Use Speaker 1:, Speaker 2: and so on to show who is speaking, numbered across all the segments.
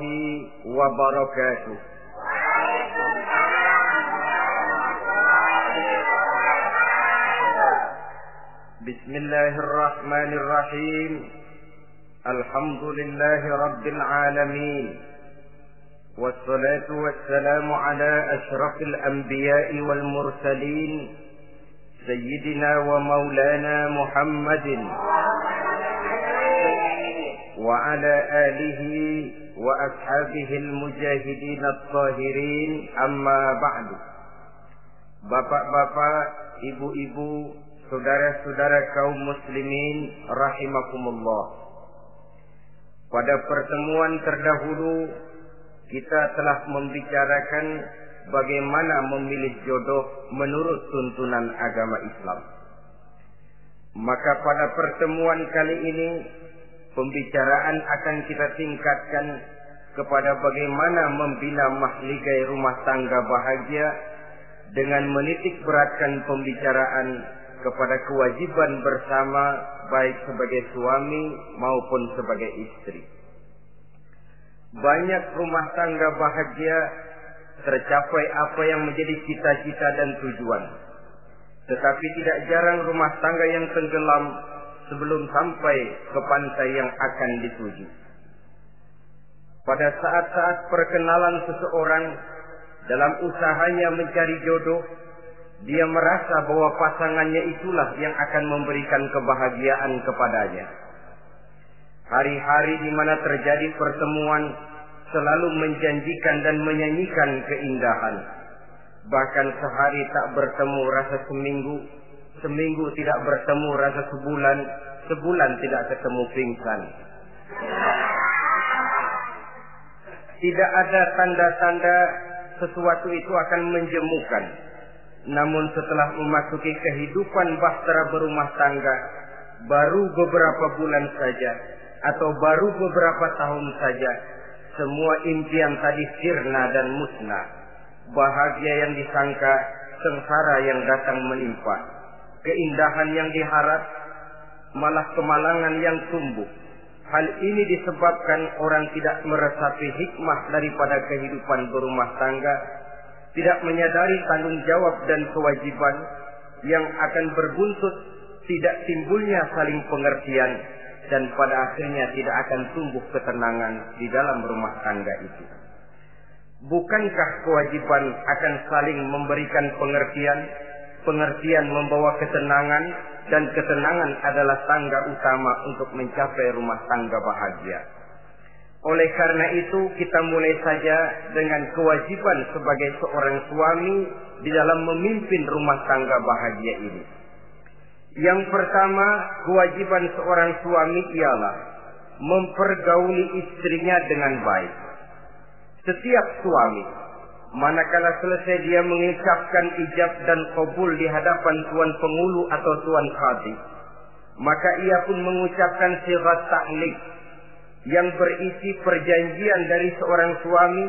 Speaker 1: الله وبركاته. بسم الله الرحمن الرحيم. الحمد لله رب العالمين. والصلاة والسلام على أشرف الأنبياء والمرسلين سيدنا ومولانا محمد. وعلى آله وأصحابه المجاهدين الطاهرين أما بعد Bapak-bapak, ibu-ibu, saudara-saudara kaum muslimin rahimakumullah. Pada pertemuan terdahulu kita telah membicarakan bagaimana memilih jodoh menurut tuntunan agama Islam. Maka pada pertemuan kali ini pembicaraan akan kita tingkatkan kepada bagaimana membina mahligai rumah tangga bahagia dengan menitik beratkan pembicaraan kepada kewajiban bersama baik sebagai suami maupun sebagai istri. Banyak rumah tangga bahagia tercapai apa yang menjadi cita-cita dan tujuan. Tetapi tidak jarang rumah tangga yang tenggelam sebelum sampai ke pantai yang akan dituju. Pada saat-saat perkenalan seseorang dalam usahanya mencari jodoh, dia merasa bahwa pasangannya itulah yang akan memberikan kebahagiaan kepadanya. Hari-hari di mana terjadi pertemuan selalu menjanjikan dan menyanyikan keindahan. Bahkan sehari tak bertemu rasa seminggu, seminggu tidak bertemu rasa sebulan, sebulan tidak ketemu pingsan. Tidak ada tanda-tanda sesuatu itu akan menjemukan. Namun setelah memasuki kehidupan bahtera berumah tangga, baru beberapa bulan saja atau baru beberapa tahun saja, semua impian tadi sirna dan musnah. Bahagia yang disangka, sengsara yang datang menimpa. Keindahan yang diharap, malah kemalangan yang tumbuh. Hal ini disebabkan orang tidak meresapi hikmah daripada kehidupan berumah tangga, tidak menyadari tanggung jawab dan kewajiban yang akan berbuntut tidak timbulnya saling pengertian dan pada akhirnya tidak akan tumbuh ketenangan di dalam rumah tangga itu. Bukankah kewajiban akan saling memberikan pengertian, pengertian membawa ketenangan dan ketenangan adalah tangga utama untuk mencapai rumah tangga bahagia. Oleh karena itu kita mulai saja dengan kewajiban sebagai seorang suami di dalam memimpin rumah tangga bahagia ini. Yang pertama, kewajiban seorang suami ialah mempergauli istrinya dengan baik. Setiap suami, manakala selesai dia mengucapkan ijab dan kabul di hadapan tuan pengulu atau tuan khadi, maka ia pun mengucapkan sirat ta'lik yang berisi perjanjian dari seorang suami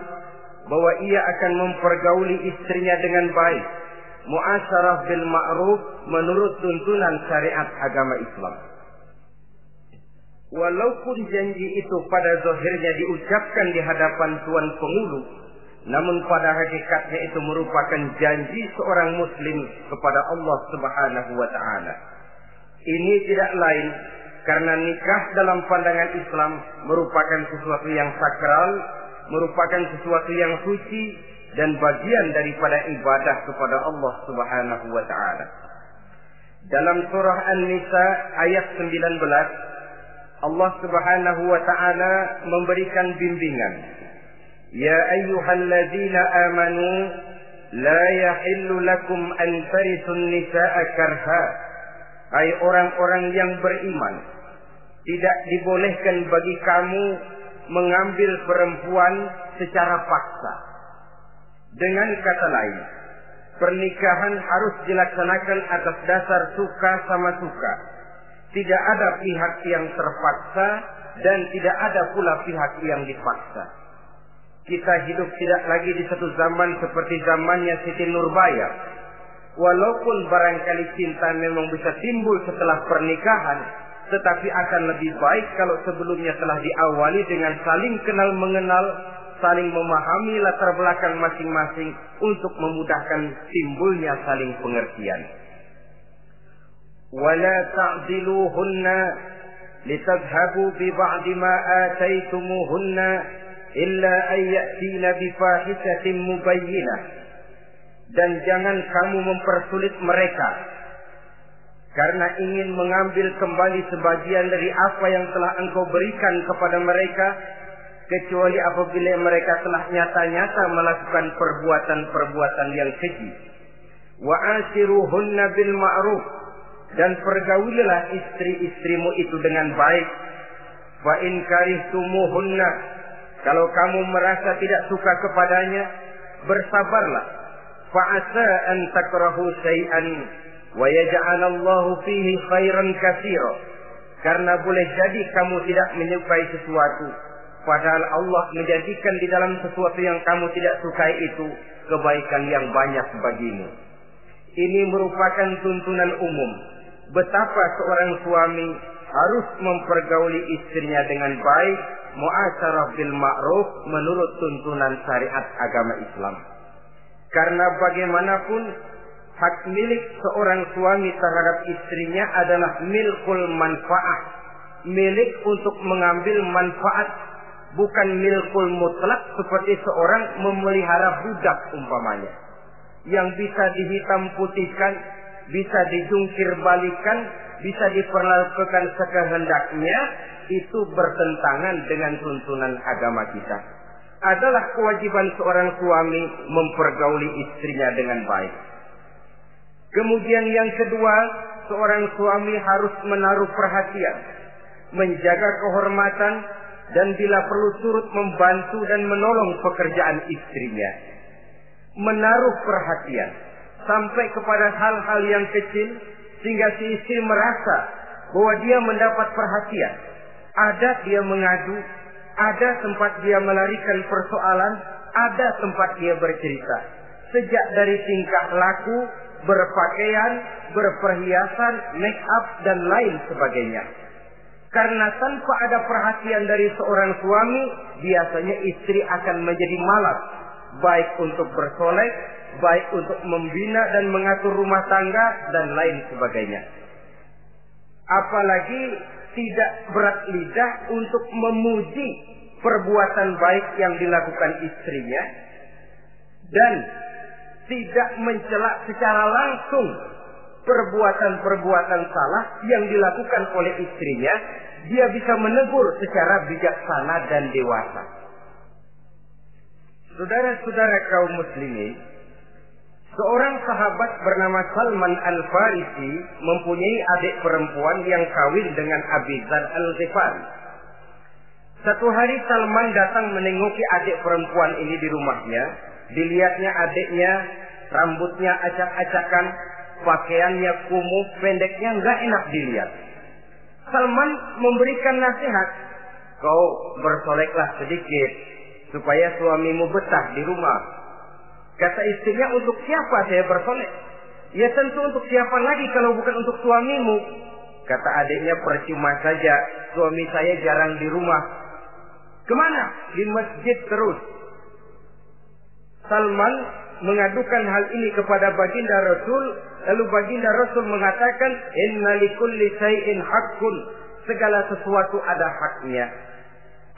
Speaker 1: bahwa ia akan mempergauli istrinya dengan baik muasyarah bil ma'ruf menurut tuntunan syariat agama Islam. Walaupun janji itu pada zahirnya diucapkan di hadapan tuan pengulu, namun pada hakikatnya itu merupakan janji seorang muslim kepada Allah Subhanahu wa taala. Ini tidak lain karena nikah dalam pandangan Islam merupakan sesuatu yang sakral, merupakan sesuatu yang suci dan bagian daripada ibadah kepada Allah Subhanahu wa taala. Dalam surah An-Nisa ayat 19 Allah Subhanahu wa taala memberikan bimbingan. Ya ayyuhalladzina amanu la yahillu lakum an tarisun nisaa karha. Hai orang-orang yang beriman, tidak dibolehkan bagi kamu mengambil perempuan secara paksa. Dengan kata lain, pernikahan harus dilaksanakan atas dasar suka sama suka. Tidak ada pihak yang terpaksa dan tidak ada pula pihak yang dipaksa. Kita hidup tidak lagi di satu zaman seperti zamannya Siti Nurbaya. Walaupun barangkali cinta memang bisa timbul setelah pernikahan, tetapi akan lebih baik kalau sebelumnya telah diawali dengan saling kenal mengenal, saling memahami latar belakang masing-masing untuk memudahkan timbulnya saling pengertian. Ta'diluhunna litadhhabu bi ba'di ma ataitumuhunna illa an ya'tina bi fahishatin mubayyinah. Dan jangan kamu mempersulit mereka. Karena ingin mengambil kembali sebagian dari apa yang telah engkau berikan kepada mereka kecuali apabila mereka telah nyata-nyata melakukan perbuatan-perbuatan yang keji. Wa asiruhunna bil ma'ruf. Dan pergaulilah istri-istrimu itu dengan baik. Fa in karihtumuhunna kalau kamu merasa tidak suka kepadanya bersabarlah. Fa asa an takrahu syai'an wa yaj'alallahu fihi khairan katsira. Karena boleh jadi kamu tidak menyukai sesuatu padahal Allah menjadikan di dalam sesuatu yang kamu tidak sukai itu kebaikan yang banyak bagimu. Ini merupakan tuntunan umum. Betapa seorang suami harus mempergauli istrinya dengan baik muasyarah bil ma'ruf menurut tuntunan syariat agama Islam karena bagaimanapun hak milik seorang suami terhadap istrinya adalah milkul manfaat. Milik untuk mengambil manfaat. Bukan milkul mutlak seperti seorang memelihara budak umpamanya. Yang bisa dihitam putihkan, bisa dijungkir balikan, bisa diperlakukan sekehendaknya, itu bertentangan dengan tuntunan agama kita. Adalah kewajiban seorang suami mempergauli istrinya dengan baik Kemudian yang kedua, seorang suami harus menaruh perhatian, menjaga kehormatan, dan bila perlu turut membantu dan menolong pekerjaan istrinya. Menaruh perhatian sampai kepada hal-hal yang kecil sehingga si istri merasa bahwa dia mendapat perhatian. Ada dia mengadu, ada tempat dia melarikan persoalan, ada tempat dia bercerita. Sejak dari tingkah laku berpakaian, berperhiasan, make up dan lain sebagainya. Karena tanpa ada perhatian dari seorang suami, biasanya istri akan menjadi malas, baik untuk bersolek, baik untuk membina dan mengatur rumah tangga dan lain sebagainya. Apalagi tidak berat lidah untuk memuji perbuatan baik yang dilakukan istrinya dan tidak mencela secara langsung perbuatan-perbuatan salah yang dilakukan oleh istrinya, dia bisa menegur secara bijaksana dan dewasa. Saudara-saudara kaum muslimin, seorang sahabat bernama Salman Al-Farisi mempunyai adik perempuan yang kawin dengan Abizar Al-Ghifari. Satu hari Salman datang menengoki adik perempuan ini di rumahnya Dilihatnya adiknya, rambutnya acak-acakan, pakaiannya kumuh, pendeknya nggak enak dilihat. Salman memberikan nasihat, kau bersoleklah sedikit supaya suamimu betah di rumah. Kata istrinya, untuk siapa saya bersolek? Ya tentu untuk siapa lagi kalau bukan untuk suamimu. Kata adiknya, percuma saja. Suami saya jarang di rumah. Ke mana? Di masjid terus. Salman mengadukan hal ini kepada baginda Rasul, lalu baginda Rasul mengatakan, "Inna likulli syai'in haqqun." Segala sesuatu ada haknya.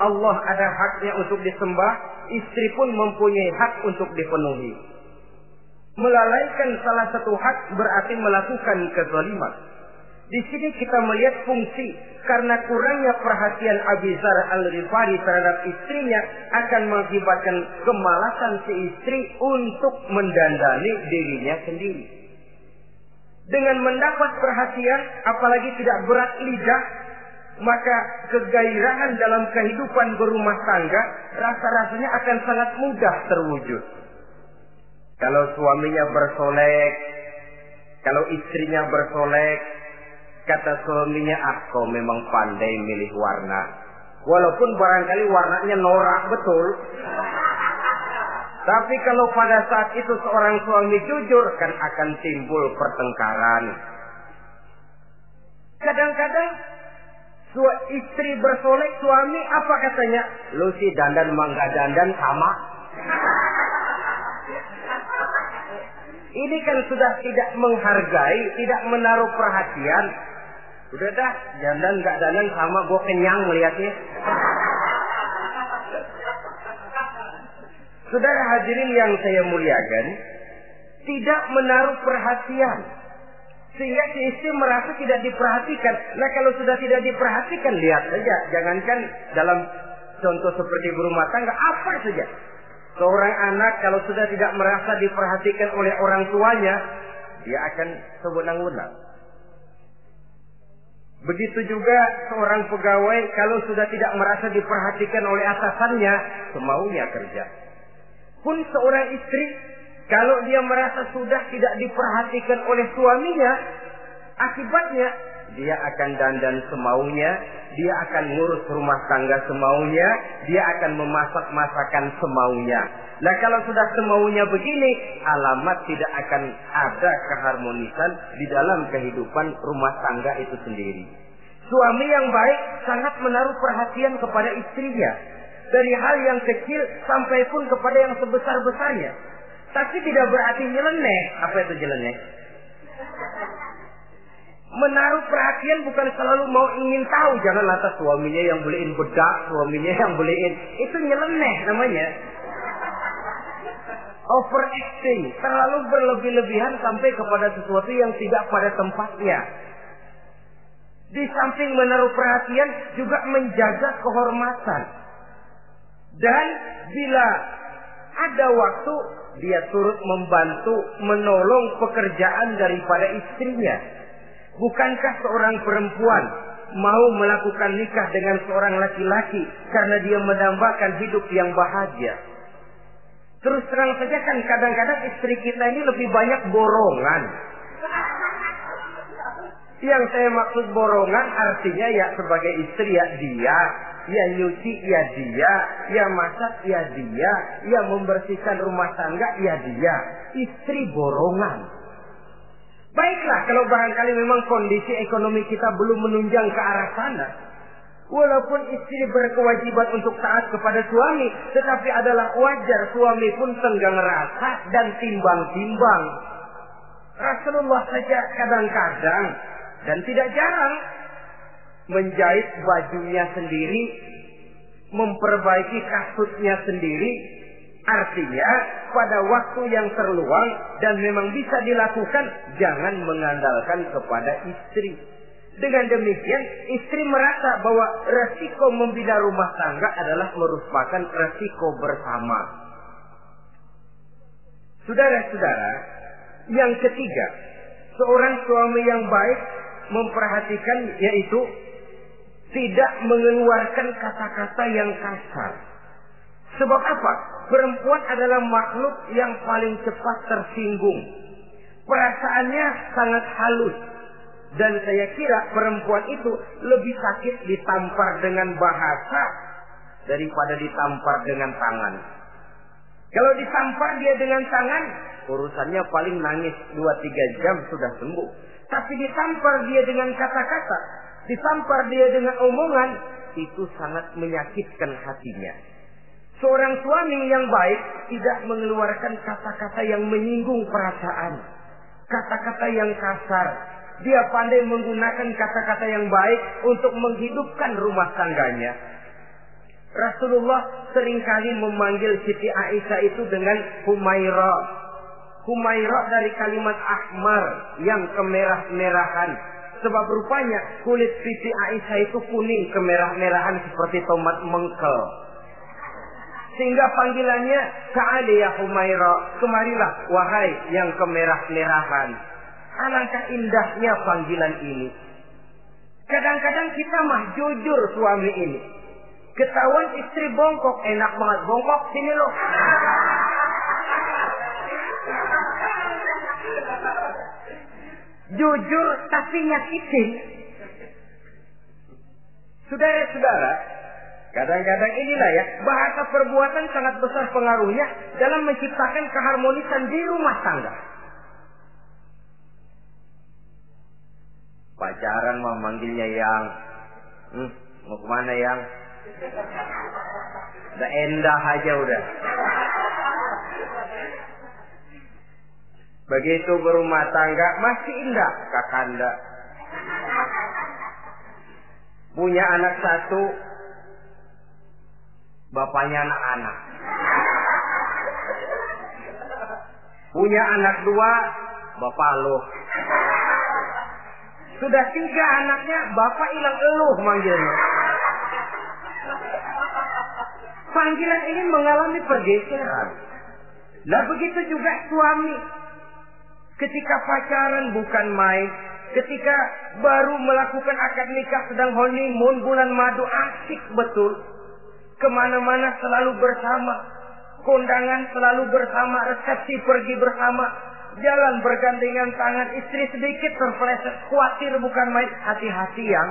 Speaker 1: Allah ada haknya untuk disembah, istri pun mempunyai hak untuk dipenuhi. Melalaikan salah satu hak berarti melakukan kezaliman. Di sini kita melihat fungsi karena kurangnya perhatian Abizar al-Rifari terhadap istrinya akan mengakibatkan kemalasan si istri untuk mendandani dirinya sendiri. Dengan mendapat perhatian, apalagi tidak berat lidah, maka kegairahan dalam kehidupan berumah tangga rasa-rasanya akan sangat mudah terwujud. Kalau suaminya bersolek, kalau istrinya bersolek, Kata suaminya, ah kau memang pandai milih warna. Walaupun barangkali warnanya norak betul. Tapi kalau pada saat itu seorang suami jujur, kan akan timbul pertengkaran. Kadang-kadang Sua istri bersolek, suami apa katanya? Lu si dandan mangga dandan sama. Ini kan sudah tidak menghargai, tidak menaruh perhatian. Udah dah, dandan nggak dandan sama, gue kenyang melihatnya. Saudara hadirin yang saya muliakan, tidak menaruh perhatian. Sehingga si istri merasa tidak diperhatikan. Nah kalau sudah tidak diperhatikan, lihat saja. Jangankan dalam contoh seperti berumah tangga, apa saja. Seorang anak kalau sudah tidak merasa diperhatikan oleh orang tuanya, dia akan sewenang-wenang. Begitu juga seorang pegawai kalau sudah tidak merasa diperhatikan oleh atasannya, semaunya kerja. Pun seorang istri kalau dia merasa sudah tidak diperhatikan oleh suaminya, akibatnya dia akan dandan semaunya, dia akan ngurus rumah tangga semaunya, dia akan memasak masakan semaunya. Nah kalau sudah semaunya begini, alamat tidak akan ada keharmonisan di dalam kehidupan rumah tangga itu sendiri. Suami yang baik sangat menaruh perhatian kepada istrinya. Dari hal yang kecil sampai pun kepada yang sebesar-besarnya. Tapi tidak berarti nyeleneh. Apa itu nyeleneh? Menaruh perhatian bukan selalu mau ingin tahu. Jangan lantas suaminya yang beliin bedak, suaminya yang beliin. Itu nyeleneh namanya. Overacting. Terlalu berlebih-lebihan sampai kepada sesuatu yang tidak pada tempatnya. Di samping menaruh perhatian juga menjaga kehormatan. Dan bila ada waktu dia turut membantu menolong pekerjaan daripada istrinya. Bukankah seorang perempuan mau melakukan nikah dengan seorang laki-laki karena dia menambahkan hidup yang bahagia? Terus terang saja kan kadang-kadang istri kita ini lebih banyak borongan. Yang saya maksud borongan artinya ya sebagai istri ya dia Ya nyuci ya dia, ya masak ya dia, ya membersihkan rumah tangga ya dia. Istri borongan. Baiklah kalau barangkali memang kondisi ekonomi kita belum menunjang ke arah sana. Walaupun istri berkewajiban untuk taat kepada suami, tetapi adalah wajar suami pun tenggang rasa dan timbang-timbang. Rasulullah saja kadang-kadang dan tidak jarang menjahit bajunya sendiri, memperbaiki kasutnya sendiri, artinya pada waktu yang terluang dan memang bisa dilakukan, jangan mengandalkan kepada istri. Dengan demikian, istri merasa bahwa resiko membina rumah tangga adalah merupakan resiko bersama. Saudara-saudara, yang ketiga, seorang suami yang baik memperhatikan yaitu tidak mengeluarkan kata-kata yang kasar. Sebab apa? Perempuan adalah makhluk yang paling cepat tersinggung. Perasaannya sangat halus. Dan saya kira perempuan itu lebih sakit ditampar dengan bahasa daripada ditampar dengan tangan. Kalau ditampar dia dengan tangan, urusannya paling nangis 2-3 jam sudah sembuh. Tapi ditampar dia dengan kata-kata, ditampar dia dengan omongan, itu sangat menyakitkan hatinya. Seorang suami yang baik tidak mengeluarkan kata-kata yang menyinggung perasaan. Kata-kata yang kasar. Dia pandai menggunakan kata-kata yang baik untuk menghidupkan rumah tangganya. Rasulullah sering kali memanggil Siti Aisyah itu dengan Humaira. Humaira dari kalimat ahmar yang kemerah-merahan Sebab rupanya kulit Siti Aisyah itu kuning kemerah-merahan seperti tomat mengkel. Sehingga panggilannya Sa'ali ya Humaira. Kemarilah wahai yang kemerah-merahan. Alangkah indahnya panggilan ini. Kadang-kadang kita mah jujur suami ini. Ketahuan istri bongkok. Enak banget bongkok. Sini loh. Jujur tapi nyakitin. Saudara-saudara, kadang-kadang inilah ya, bahasa perbuatan sangat besar pengaruhnya dalam menciptakan keharmonisan di rumah tangga. Pacaran mah manggilnya yang Hmm, mau ke mana yang? Udah endah aja udah. Begitu berumah tangga masih indah kakanda. Punya anak satu, bapaknya anak-anak. Punya anak dua, bapak lo. Sudah tiga anaknya, bapak hilang eluh manggilnya. Panggilan ini mengalami pergeseran. Nah begitu juga suami. Ketika pacaran bukan main. Ketika baru melakukan akad nikah sedang honeymoon bulan madu asik betul. Ke mana-mana selalu bersama. Kondangan selalu bersama. Resepsi pergi bersama. Jalan bergandengan tangan. Istri sedikit terpeleset. Khawatir bukan main. Hati-hati yang.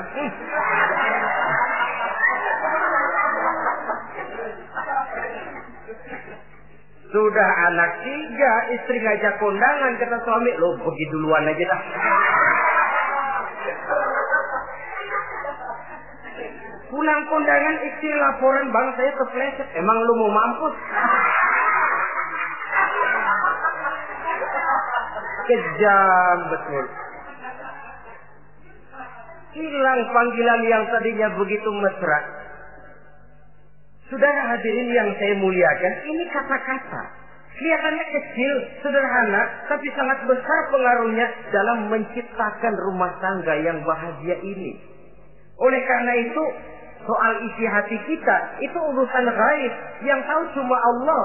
Speaker 1: Sudah anak tiga, istri ngajak kondangan, kata suami, lo pergi duluan aja dah. Pulang kondangan istri laporan bang saya kepleset. Emang lu mau mampus? Kejam betul. Hilang panggilan yang tadinya begitu mesra. Saudara hadirin yang saya muliakan, ini kata-kata. Kelihatannya kecil, sederhana, tapi sangat besar pengaruhnya dalam menciptakan rumah tangga yang bahagia ini. Oleh karena itu, soal isi hati kita, itu urusan gaib yang tahu cuma Allah.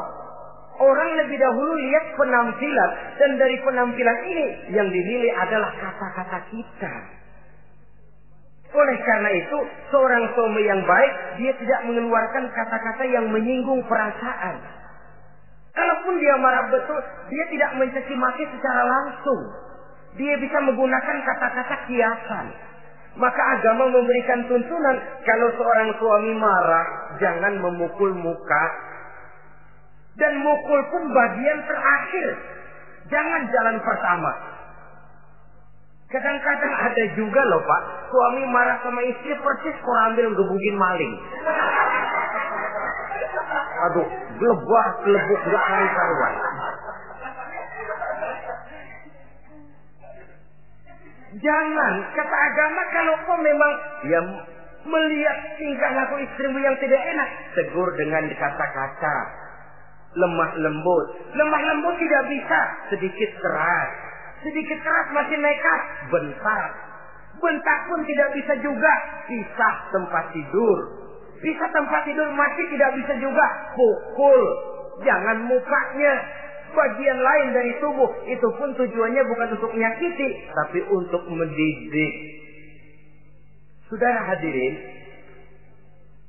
Speaker 1: Orang lebih dahulu lihat penampilan, dan dari penampilan ini yang dinilai adalah kata-kata kita. Oleh karena itu, seorang suami yang baik, dia tidak mengeluarkan kata-kata yang menyinggung perasaan. Kalaupun dia marah betul, dia tidak mencaci maki secara langsung. Dia bisa menggunakan kata-kata kiasan. Maka agama memberikan tuntunan kalau seorang suami marah, jangan memukul muka. Dan mukul pun bagian terakhir. Jangan jalan pertama. Kadang-kadang ada juga loh pak, suami marah sama istri persis ambil gebugin maling. Aduh, gelebah, gelebuk, gak karuan. Jangan, kata agama kalau kau memang ya melihat tingkah laku istrimu yang tidak enak, tegur dengan kata-kata lemah lembut. Lemah lembut tidak bisa, sedikit keras. Sedikit keras masih nekat, bentar. Bentak pun tidak bisa juga, pisah tempat tidur. Pisah tempat tidur masih tidak bisa juga, pukul. Jangan mukanya, bagian lain dari tubuh. Itu pun tujuannya bukan untuk menyakiti, tapi untuk mendidik. Saudara hadirin,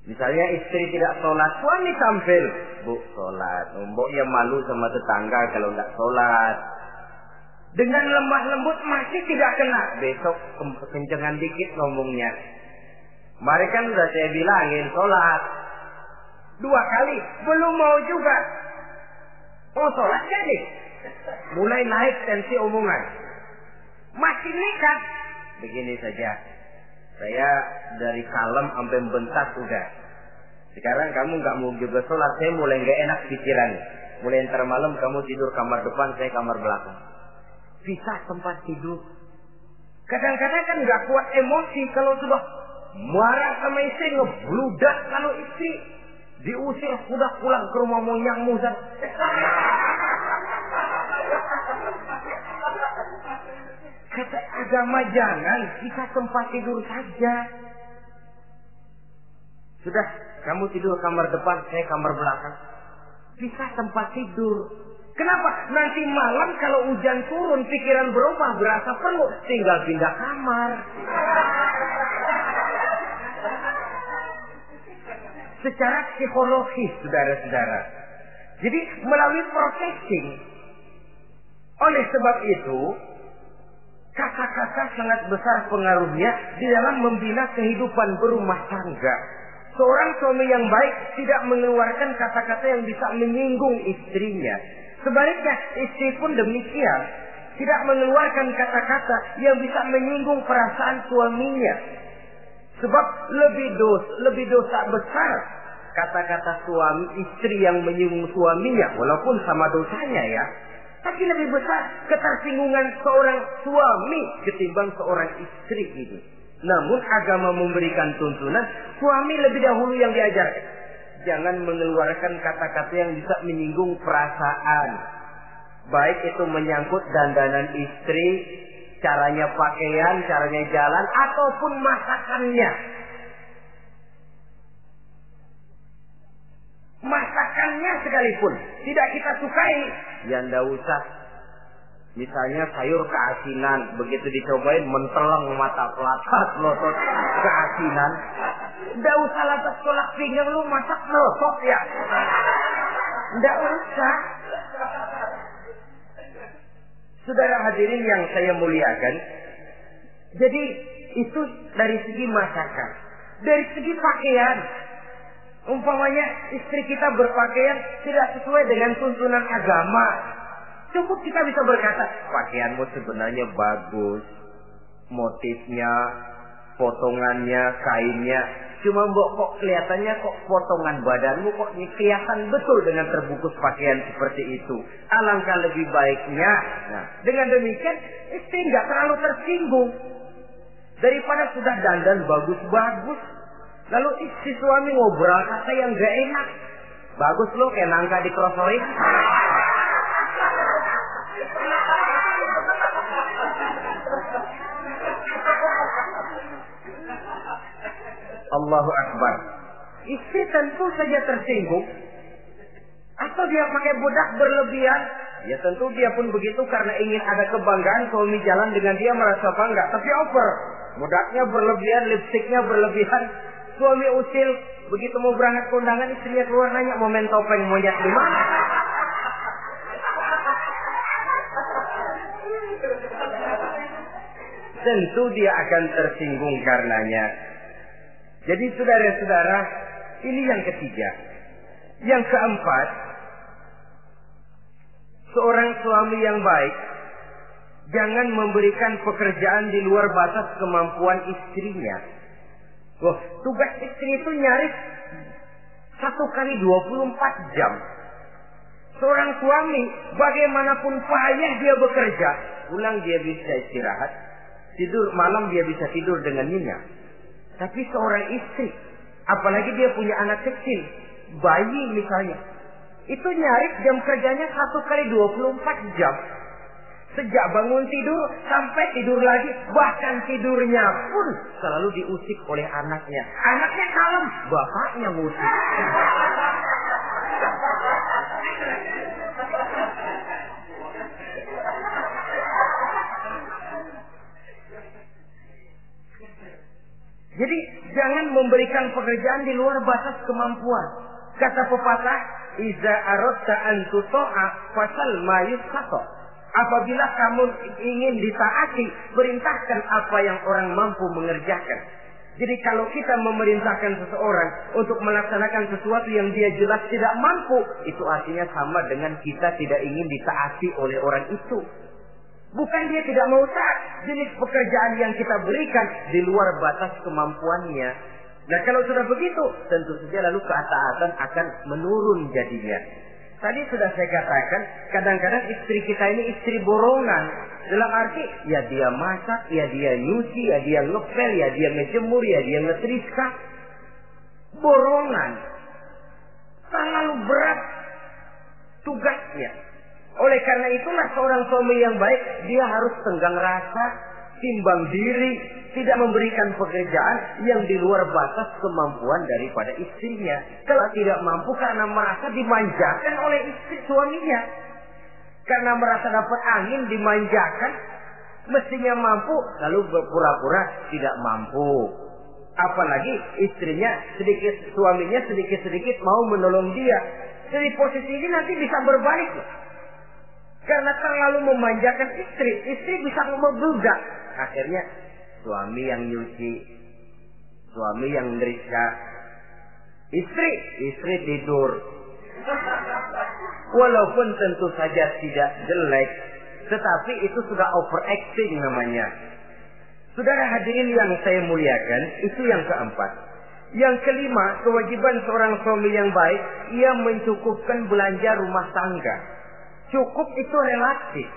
Speaker 1: misalnya istri tidak sholat, suami tampil. Bu, sholat. Mbok ya malu sama tetangga kalau tidak sholat. Dengan lemah lembut masih tidak kena. Besok kencengan dikit ngomongnya. Mari kan udah saya bilangin sholat. Dua kali, belum mau juga. Oh sholat jadi. Mulai naik tensi omongan. Masih nekat. Begini saja. Saya dari kalem sampai bentak udah. Sekarang kamu nggak mau juga sholat, saya mulai nggak enak pikiran. Mulai ntar malam kamu tidur kamar depan, saya kamar belakang. Pisah tempat tidur. Kadang-kadang kan nggak kuat emosi kalau sudah marah sama istri ngebludak kalau istri. Diusir sudah pulang ke rumah moyang dan kata agama jangan kita tempat tidur saja. Sudah kamu tidur kamar depan saya kamar belakang. Bisa tempat tidur Kenapa? Nanti malam kalau hujan turun, pikiran berubah, berasa perlu, tinggal pindah kamar. Secara psikologis, saudara-saudara. Jadi melalui processing. Oleh sebab itu, kata-kata sangat besar pengaruhnya di dalam membina kehidupan berumah tangga. Seorang suami yang baik tidak mengeluarkan kata-kata yang bisa menyinggung istrinya. Sebaliknya, istri pun demikian. Tidak mengeluarkan kata-kata yang bisa menyinggung perasaan suaminya. Sebab lebih dos, lebih dosa besar kata-kata suami istri yang menyinggung suaminya walaupun sama dosanya ya. Tapi lebih besar ketersinggungan seorang suami ketimbang seorang istri ini. Namun agama memberikan tuntunan suami lebih dahulu yang diajarkan. Jangan mengeluarkan kata-kata yang bisa menyinggung perasaan. Baik itu menyangkut dandanan istri, caranya pakaian, caranya jalan, ataupun masakannya. Masakannya sekalipun tidak kita sukai, ya ndak usah. Misalnya sayur keasinan, begitu dicobain menteleng mata pelatat lotot keasinan. Ndak usah lantas tolak pinggang lu masak melotot ya. Ndak usah. Saudara hadirin yang saya muliakan. Jadi itu dari segi masakan. Dari segi pakaian. Umpamanya istri kita berpakaian tidak sesuai dengan tuntunan agama. Cukup kita bisa berkata, pakaianmu sebenarnya bagus. Motifnya, potongannya, kainnya. Cuma mbok kok kelihatannya kok potongan badanmu kok kelihatan betul dengan terbungkus pakaian seperti itu. Alangkah lebih baiknya. Nah, dengan demikian istri nggak terlalu tersinggung. Daripada sudah dandan bagus-bagus. Lalu istri suami ngobrol kata yang gak enak. Bagus lo kayak nangka di krosorin. Allahu Akbar. Istri tentu saja tersinggung. Atau dia pakai budak berlebihan. Ya tentu dia pun begitu karena ingin ada kebanggaan suami jalan dengan dia merasa bangga. Tapi over. Budaknya berlebihan, lipstiknya berlebihan. Suami usil. Begitu mau berangkat kondangan istrinya keluar nanya mau main topeng monyet di mana? Tentu dia akan tersinggung karenanya. Jadi saudara-saudara, ini yang ketiga. Yang keempat, seorang suami yang baik jangan memberikan pekerjaan di luar batas kemampuan istrinya. Wah, tugas istri itu nyaris satu kali 24 jam. Seorang suami, bagaimanapun payah dia bekerja, pulang dia bisa istirahat, tidur malam dia bisa tidur dengan nyenyak. Tapi seorang istri, apalagi dia punya anak kecil, bayi misalnya, itu nyaris jam kerjanya satu kali 24 jam. Sejak bangun tidur sampai tidur lagi, bahkan tidurnya pun selalu diusik oleh anaknya. Anaknya kalem, bapaknya musik. Jadi jangan memberikan pekerjaan di luar batas kemampuan. Kata pepatah, "Iza aradta an tuta'a fasal ma Apabila kamu ingin ditaati, perintahkan apa yang orang mampu mengerjakan. Jadi kalau kita memerintahkan seseorang untuk melaksanakan sesuatu yang dia jelas tidak mampu, itu artinya sama dengan kita tidak ingin ditaati oleh orang itu. Bukan dia tidak mau taat. Jenis pekerjaan yang kita berikan di luar batas kemampuannya. Nah kalau sudah begitu, tentu saja lalu ketaatan akan menurun jadinya. Tadi sudah saya katakan, kadang-kadang istri kita ini istri borongan. Dalam arti, ya dia masak, ya dia nyuci, ya dia ngepel, ya dia ngejemur, ya dia ngetriska. Borongan. Terlalu berat tugasnya. Oleh karena itulah seorang suami yang baik, dia harus tenggang rasa, timbang diri, tidak memberikan pekerjaan yang di luar batas kemampuan daripada istrinya. Kalau tidak mampu karena merasa dimanjakan oleh istri suaminya. Karena merasa dapat angin dimanjakan, mestinya mampu, lalu berpura-pura tidak mampu. Apalagi istrinya sedikit, suaminya sedikit-sedikit mau menolong dia. Jadi posisi ini nanti bisa berbalik. Karena terlalu memanjakan istri, istri bisa membludak. Akhirnya suami yang nyuci, suami yang nerika, istri, istri tidur. Walaupun tentu saja tidak jelek, tetapi itu sudah overacting namanya. Saudara hadirin yang saya muliakan, itu yang keempat. Yang kelima, kewajiban seorang suami yang baik, ia mencukupkan belanja rumah tangga. Cukup itu relatif.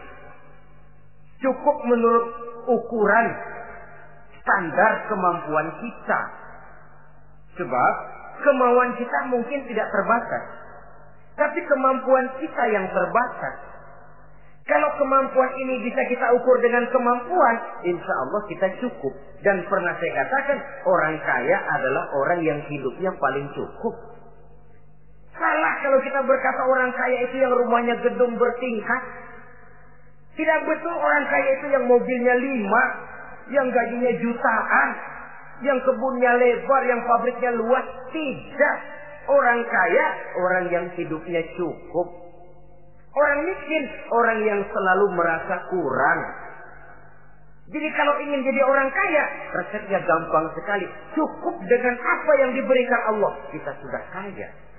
Speaker 1: Cukup menurut ukuran standar kemampuan kita. Sebab kemauan kita mungkin tidak terbatas. Tapi kemampuan kita yang terbatas. Kalau kemampuan ini bisa kita ukur dengan kemampuan, insya Allah kita cukup. Dan pernah saya katakan, orang kaya adalah orang yang hidupnya paling cukup. Salah kalau kita berkata orang kaya itu yang rumahnya gedung bertingkat. Tidak betul orang kaya itu yang mobilnya lima, yang gajinya jutaan, yang kebunnya lebar, yang pabriknya luas. Tidak. Orang kaya, orang yang hidupnya cukup. Orang miskin, orang yang selalu merasa kurang. Jadi kalau ingin jadi orang kaya, resepnya gampang sekali. Cukup dengan apa yang diberikan Allah, kita sudah kaya.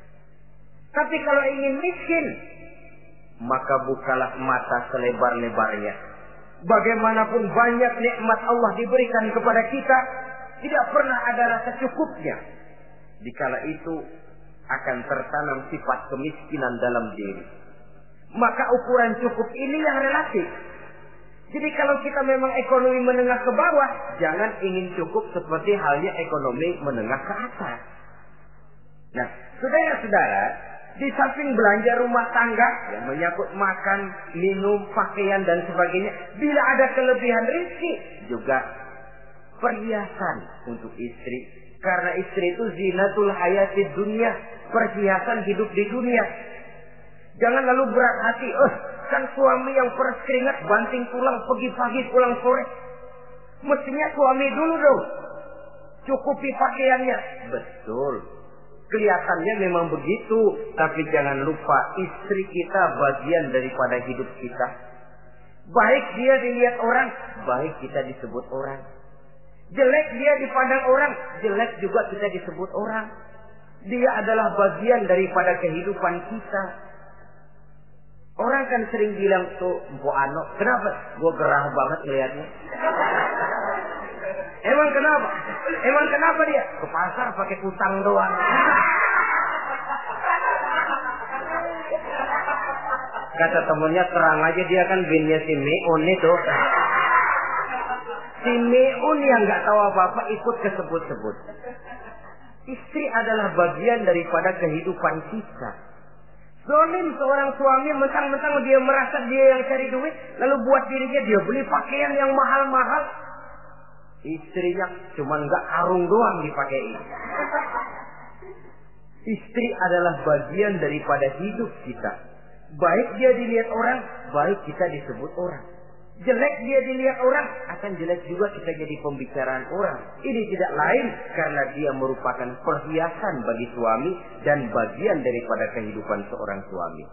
Speaker 1: Tapi kalau ingin miskin, maka bukalah mata selebar-lebarnya. Bagaimanapun banyak nikmat Allah diberikan kepada kita, tidak pernah ada rasa cukupnya. Dikala itu akan tertanam sifat kemiskinan dalam diri. Maka ukuran cukup ini yang relatif. Jadi kalau kita memang ekonomi menengah ke bawah, jangan ingin cukup seperti halnya ekonomi menengah ke atas. Nah, saudara-saudara, di samping belanja rumah tangga yang menyangkut makan, minum, pakaian dan sebagainya, bila ada kelebihan rezeki juga perhiasan untuk istri. Karena istri itu zinatul hayati dunia, perhiasan hidup di dunia. Jangan lalu berat hati, eh kan suami yang peres keringat banting tulang pergi pagi pulang sore. Mestinya suami dulu dong. Cukupi pakaiannya. Betul. Kelihatannya memang begitu. Tapi jangan lupa istri kita bagian daripada hidup kita. Baik dia dilihat orang, baik kita disebut orang. Jelek dia dipandang orang, jelek juga kita disebut orang. Dia adalah bagian daripada kehidupan kita. Orang kan sering bilang tuh, Bu Ano, kenapa? Gue gerah banget lihatnya. Emang kenapa? Emang kenapa dia? Ke pasar pakai kutang doang. Kata temennya terang aja dia kan binnya si Meun itu. Si Meun yang nggak tahu apa-apa ikut kesebut-sebut. Istri adalah bagian daripada kehidupan kita. Zolim seorang suami mentang-mentang dia merasa dia yang cari duit, lalu buat dirinya dia beli pakaian yang mahal-mahal. Istrinya cuma nggak karung doang dipakai. Istri adalah bagian daripada hidup kita. Baik dia dilihat orang, baik kita disebut orang. Jelek dia dilihat orang, akan jelek juga kita jadi pembicaraan orang. Ini tidak lain karena dia merupakan perhiasan bagi suami dan bagian daripada kehidupan seorang suami.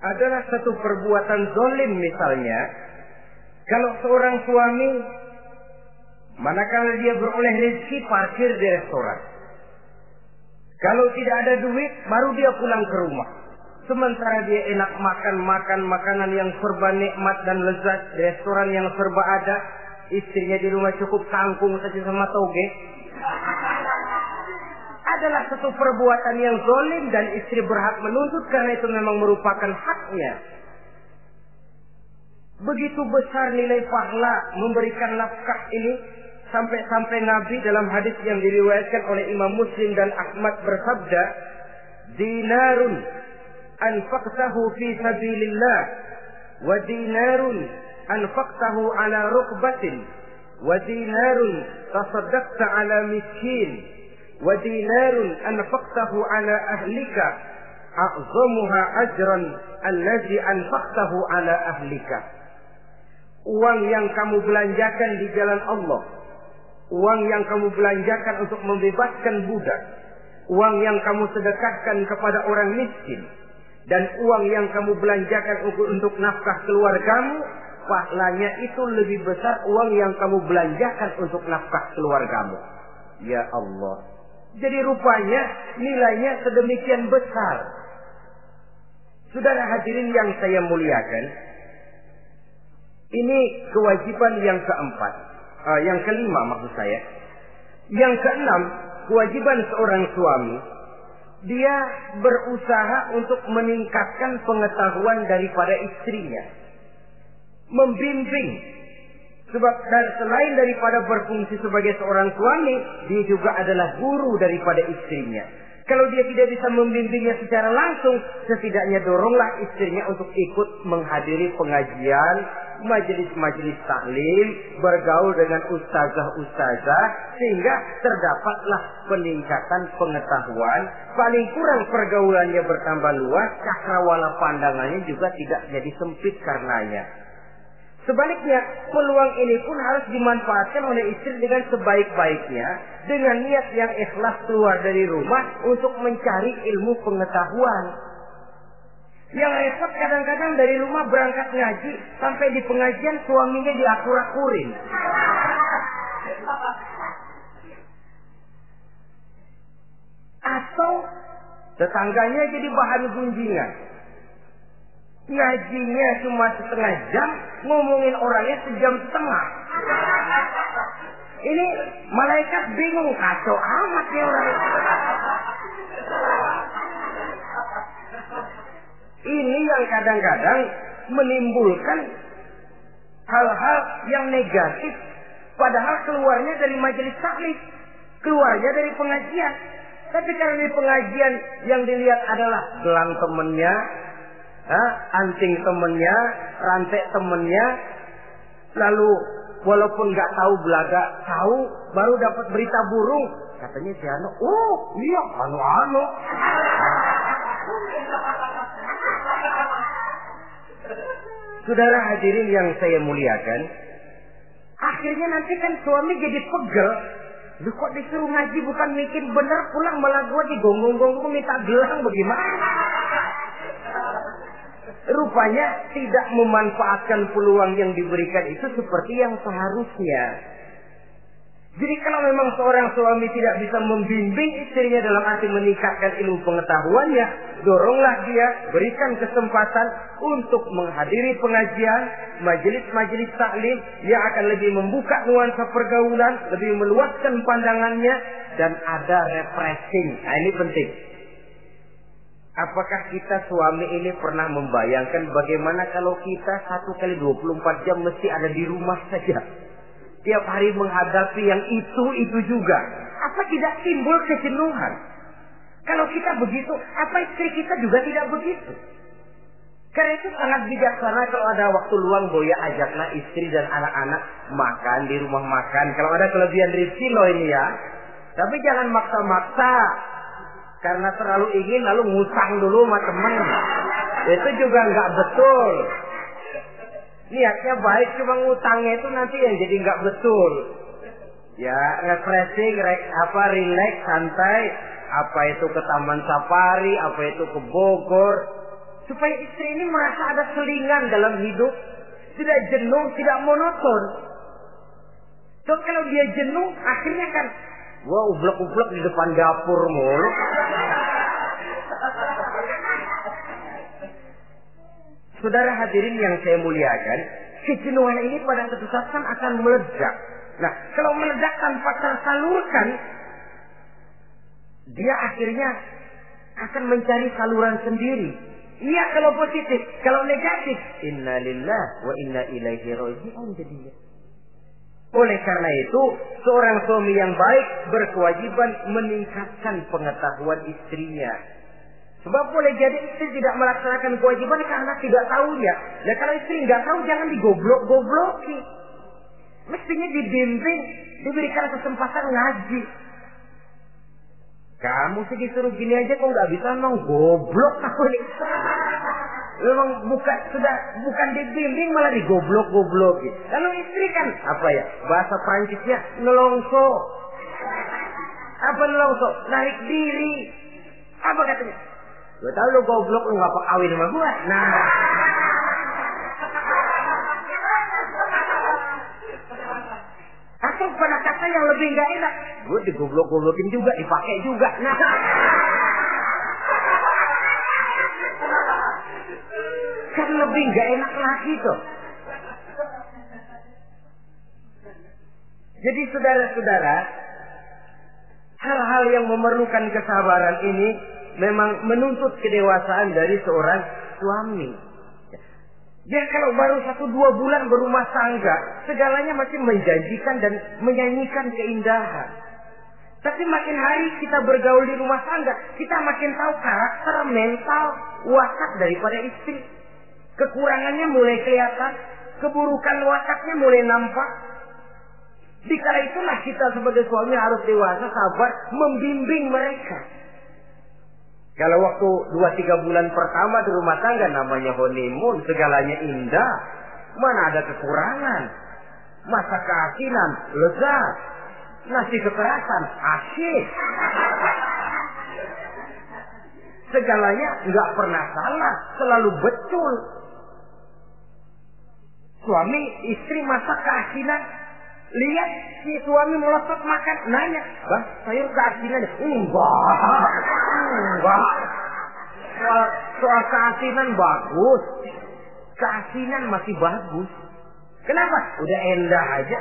Speaker 1: Adalah satu perbuatan zolim misalnya kalau seorang suami manakala dia beroleh rezeki parkir di restoran. Kalau tidak ada duit baru dia pulang ke rumah. Sementara dia enak makan makan makanan yang serba nikmat dan lezat di restoran yang serba ada istrinya di rumah cukup kangkung saja sama toge adalah satu perbuatan yang zolim dan istri berhak menuntut karena itu memang merupakan haknya. Begitu besar nilai pahala memberikan nafkah ini Sampai-sampai Nabi dalam hadis yang diriwayatkan oleh Imam Muslim dan Ahmad bersabda, "Dinarun anfaqtahu fi sabilillah wa dinarun anfaqtahu ala rukbatin wa dinarun tasaddaqta ala miskin wa dinarun anfaqtahu ala ahlika a'zamuha ajran allazi anfaqtahu ala ahlika." Uang yang kamu belanjakan di jalan Allah uang yang kamu belanjakan untuk membebaskan budak, uang yang kamu sedekahkan kepada orang miskin, dan uang yang kamu belanjakan untuk, untuk nafkah keluargamu, pahalanya itu lebih besar uang yang kamu belanjakan untuk nafkah keluargamu. Ya Allah. Jadi rupanya nilainya sedemikian besar. Saudara hadirin yang saya muliakan, ini kewajiban yang keempat uh, yang kelima maksud saya. Yang keenam, kewajiban seorang suami dia berusaha untuk meningkatkan pengetahuan daripada istrinya. Membimbing. Sebab dan selain daripada berfungsi sebagai seorang suami, dia juga adalah guru daripada istrinya. Kalau dia tidak bisa membimbingnya secara langsung, setidaknya doronglah istrinya untuk ikut menghadiri pengajian, majelis-majelis taklim, bergaul dengan ustazah-ustazah, sehingga terdapatlah peningkatan pengetahuan. Paling kurang pergaulannya bertambah luas, cakrawala pandangannya juga tidak jadi sempit karenanya. Sebaliknya, peluang ini pun harus dimanfaatkan oleh istri dengan sebaik-baiknya, dengan niat yang ikhlas keluar dari rumah untuk mencari ilmu pengetahuan. Yang repot kadang-kadang dari rumah berangkat ngaji sampai di pengajian suaminya diakur-akurin. Atau tetangganya jadi bahan gunjingan. Ngajinya cuma setengah jam, ngomongin orangnya sejam setengah. Ini malaikat bingung kacau amat ya orang. Ini yang kadang-kadang menimbulkan hal-hal yang negatif. Padahal keluarnya dari majelis taklim. Keluarnya dari pengajian. Tapi kalau di pengajian yang dilihat adalah gelang temennya, ha, anting temennya, rantai temennya, lalu walaupun nggak tahu belaga, tahu baru dapat berita burung, katanya si Ano, oh iya anu anu. Saudara hadirin yang saya muliakan, akhirnya nanti kan suami jadi pegel. Lu kok disuruh ngaji bukan mikir benar pulang malah gua digonggong-gonggong minta gelang bagaimana? Rupanya tidak memanfaatkan peluang yang diberikan itu seperti yang seharusnya. Jadi kalau memang seorang suami tidak bisa membimbing istrinya dalam arti meningkatkan ilmu pengetahuannya, doronglah dia, berikan kesempatan untuk menghadiri pengajian, majelis-majelis taklim yang akan lebih membuka nuansa pergaulan, lebih meluaskan pandangannya, dan ada refreshing. Nah ini penting. Apakah kita suami ini pernah membayangkan bagaimana kalau kita satu kali 24 jam mesti ada di rumah saja? Tiap hari menghadapi yang itu, itu juga. Apa tidak timbul kejenuhan? Kalau kita begitu, apa istri kita juga tidak begitu? Karena itu sangat bijaksana kalau ada waktu luang boya ajaklah istri dan anak-anak makan di rumah makan. Kalau ada kelebihan rezeki loh ini ya. Tapi jangan maksa-maksa. Karena terlalu ingin lalu ngutang dulu sama temen. Itu juga nggak betul. Niatnya baik cuma ngutangnya itu nanti yang jadi nggak betul. Ya refreshing, re, apa relax, santai. Apa itu ke Taman Safari, apa itu ke Bogor. Supaya istri ini merasa ada selingan dalam hidup. Tidak jenuh, tidak monoton. So kalau dia jenuh, akhirnya kan Wah, ublek-ublek di depan dapur mulu. Saudara hadirin yang saya muliakan, kejenuhan ini pada kan akan meledak. Nah, kalau meledak tanpa tersalurkan, dia akhirnya akan mencari saluran sendiri. Iya kalau positif, kalau negatif, innalillah wa inna ilaihi raji'un jadinya. Oleh karena itu, seorang suami yang baik berkewajiban meningkatkan pengetahuan istrinya. Sebab boleh jadi istri tidak melaksanakan kewajiban karena tidak tahunya. Nah kalau istri nggak tahu jangan digoblok-gobloki. Mestinya dibimbing, diberikan kesempatan ngaji. Kamu sih disuruh gini aja kok nggak bisa emang goblok aku nih. Memang bukan sudah bukan dibimbing malah digoblok-goblok. Kalau istri kan apa ya bahasa Prancisnya nelongso. Apa nelongso? Narik diri. Apa katanya? Gue tahu lu goblok lu ngapa kawin sama gue. Nah. Atau pada kata yang lebih nggak enak. Gue digoblok-goblokin juga, dipakai juga. Nah. Kan lebih nggak enak lagi tuh. Jadi saudara-saudara, hal-hal yang memerlukan kesabaran ini memang menuntut kedewasaan dari seorang suami. Dia kalau baru satu dua bulan berumah tangga, segalanya masih menjanjikan dan menyanyikan keindahan. Tapi makin hari kita bergaul di rumah tangga, kita makin tahu karakter, mental, watak daripada istri. Kekurangannya mulai kelihatan, keburukan wataknya mulai nampak. Dikala itulah kita sebagai suami harus dewasa, sabar, membimbing mereka. Kalau waktu dua tiga bulan pertama di rumah tangga namanya honeymoon, segalanya indah. Mana ada kekurangan? Masa keasinan, lezat. Nasi kekerasan, asyik. Segalanya nggak pernah salah, selalu betul. Suami, istri masa keasinan, Lihat si suami melotot makan, nanya, bang sayur keasinan? Enggak, enggak. Soal, soal keasinan bagus, keasinan masih bagus. Kenapa? Udah endah aja.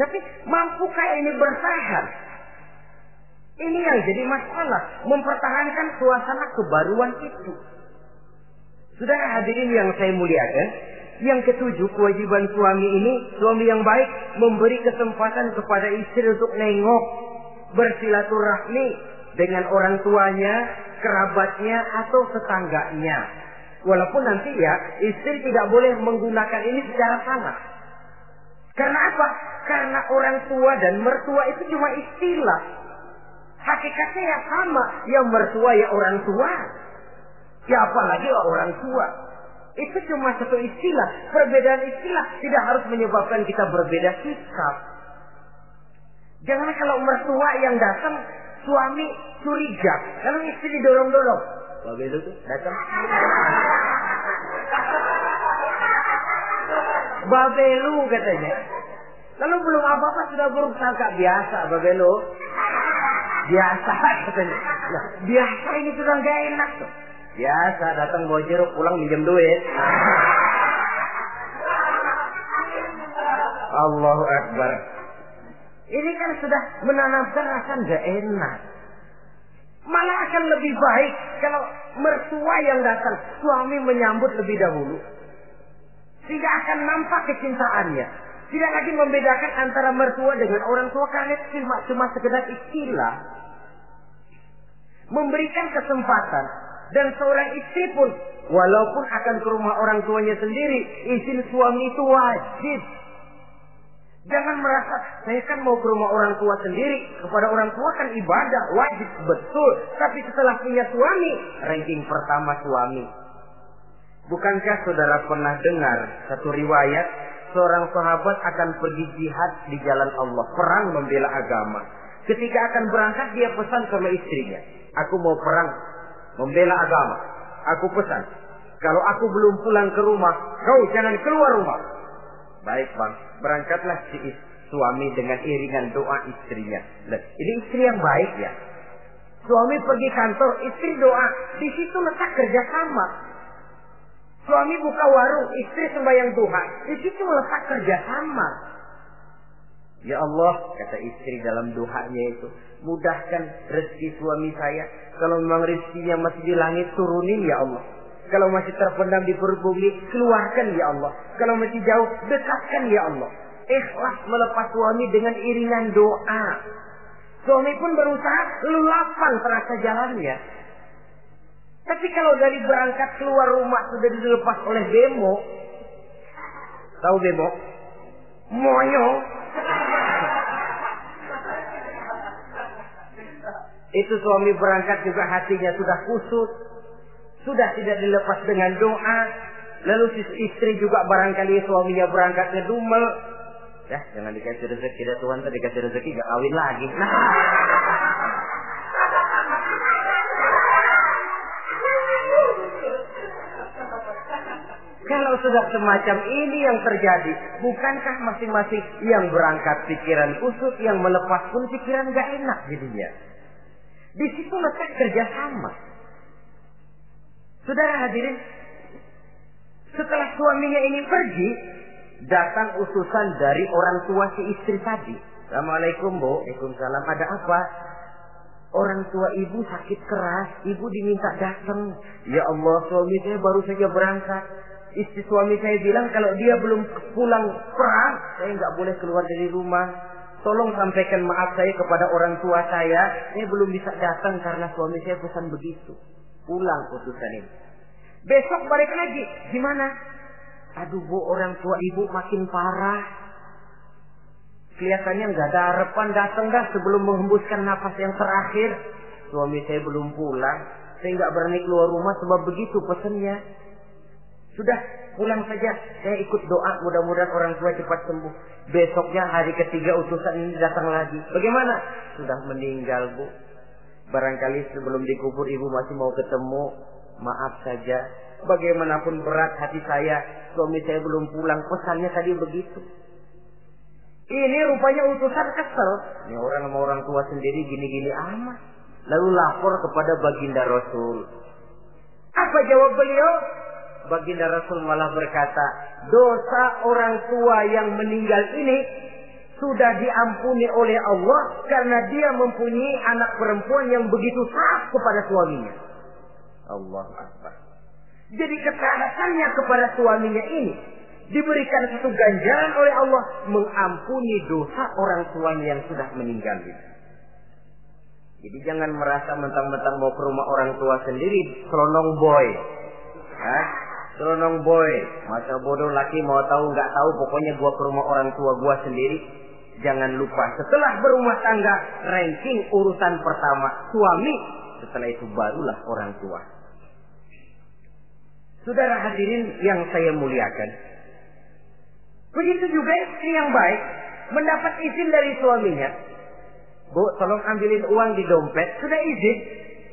Speaker 1: Tapi mampukah ini bertahan? Ini yang jadi masalah, mempertahankan suasana kebaruan itu. Sudah hadirin yang saya muliakan, yang ketujuh, kewajiban suami ini, suami yang baik memberi kesempatan kepada istri untuk nengok, bersilaturahmi dengan orang tuanya, kerabatnya, atau tetangganya. Walaupun nanti ya, istri tidak boleh menggunakan ini secara sama. Karena apa? Karena orang tua dan mertua itu cuma istilah. Hakikatnya ya sama. Yang mertua ya orang tua. Ya apalagi orang tua. Itu cuma satu istilah. Perbedaan istilah tidak harus menyebabkan kita berbeda sikap. Jangan kalau mertua yang datang, suami curiga. Kalau istri didorong-dorong. Bapak itu tuh datang. Babelu katanya. Lalu belum apa-apa sudah berusaha biasa Babelu. Biasa katanya. Nah, biasa ini sudah nggak enak tuh. Biasa datang bawa jeruk pulang minjem duit. Allahu Akbar. Ini kan sudah menanamkan rasa nggak enak. Malah akan lebih baik kalau mertua yang datang, suami menyambut lebih dahulu. Tidak akan nampak kecintaannya. Tidak lagi membedakan antara mertua dengan orang tua karena cuma, cuma sekedar istilah. Memberikan kesempatan dan seorang istri pun walaupun akan ke rumah orang tuanya sendiri, izin suami itu wajib. Jangan merasa saya kan mau ke rumah orang tua sendiri, kepada orang tua kan ibadah, wajib betul. Tapi setelah punya suami, ranking pertama suami. Bukankah saudara pernah dengar satu riwayat seorang sahabat akan pergi jihad di jalan Allah, perang membela agama. Ketika akan berangkat dia pesan sama istrinya, aku mau perang membela agama. Aku pesan, kalau aku belum pulang ke rumah, kau jangan keluar rumah. Baik bang, berangkatlah si suami dengan iringan doa istrinya. Ini istri yang baik ya. Suami pergi kantor, istri doa. Di situ letak kerjasama. Suami buka warung, istri sembahyang Tuhan. Di situ letak kerjasama. Ya Allah, kata istri dalam doanya itu, mudahkan rezeki suami saya. Kalau memang rezekinya masih di langit, turunin ya Allah. Kalau masih terpendam di perut bumi, keluarkan ya Allah. Kalau masih jauh, dekatkan ya Allah. Ikhlas melepas suami dengan iringan doa. Suami pun berusaha lulapan terasa jalannya. Tapi kalau dari berangkat keluar rumah sudah dilepas oleh bemo, tahu bemo? Moyo. Itu suami berangkat juga hatinya sudah kusut. Sudah tidak dilepas dengan doa. Lalu si istri juga barangkali suaminya berangkat ngedumel. Ya, jangan dikasih rezeki dah Tuhan tadi dikasih rezeki gak kawin lagi. Nah. Kalau sudah semacam ini yang terjadi, bukankah masing-masing yang berangkat pikiran kusut, yang melepas pun pikiran gak enak jadinya. Di situ letak kerjasama. Saudara hadirin, setelah suaminya ini pergi, datang utusan dari orang tua si istri tadi. Assalamualaikum bu, Waalaikumsalam. Ada apa? Orang tua ibu sakit keras, ibu diminta datang. Ya Allah, suami saya baru saja berangkat. Istri suami saya bilang kalau dia belum pulang perang, saya nggak boleh keluar dari rumah. Tolong sampaikan maaf saya kepada orang tua saya. Saya belum bisa datang karena suami saya pesan begitu. Pulang utusan ini. Besok balik lagi. Gimana? Aduh bu, orang tua ibu makin parah. Kelihatannya nggak ada harapan datang dah sebelum menghembuskan nafas yang terakhir. Suami saya belum pulang. Saya nggak berani keluar rumah sebab begitu pesannya. Sudah pulang saja. Saya ikut doa mudah-mudahan orang tua cepat sembuh. Besoknya hari ketiga utusan ini datang lagi. Bagaimana? Sudah meninggal bu. Barangkali sebelum dikubur ibu masih mau ketemu. Maaf saja. Bagaimanapun berat hati saya, suami saya belum pulang. Pesannya tadi begitu. Ini rupanya utusan kesel. Ini orang sama orang tua sendiri gini-gini amat. Lalu lapor kepada baginda Rasul. Apa jawab beliau? Baginda Rasul malah berkata, dosa orang tua yang meninggal ini sudah diampuni oleh Allah karena dia mempunyai anak perempuan yang begitu taat kepada suaminya. Allah Akbar. Jadi ketaatannya kepada suaminya ini diberikan satu ganjaran oleh Allah mengampuni dosa orang tuanya yang sudah meninggal. Jadi jangan merasa mentang-mentang mau ke rumah orang tua sendiri, selonong boy. Hah? Selonong boy. Masa bodoh laki mau tahu nggak tahu, pokoknya gua ke rumah orang tua gua sendiri. Jangan lupa setelah berumah tangga, ranking urusan pertama suami, setelah itu barulah orang tua. Saudara hadirin yang saya muliakan. Begitu juga istri yang baik mendapat izin dari suaminya. Bu, tolong ambilin uang di dompet. Sudah izin.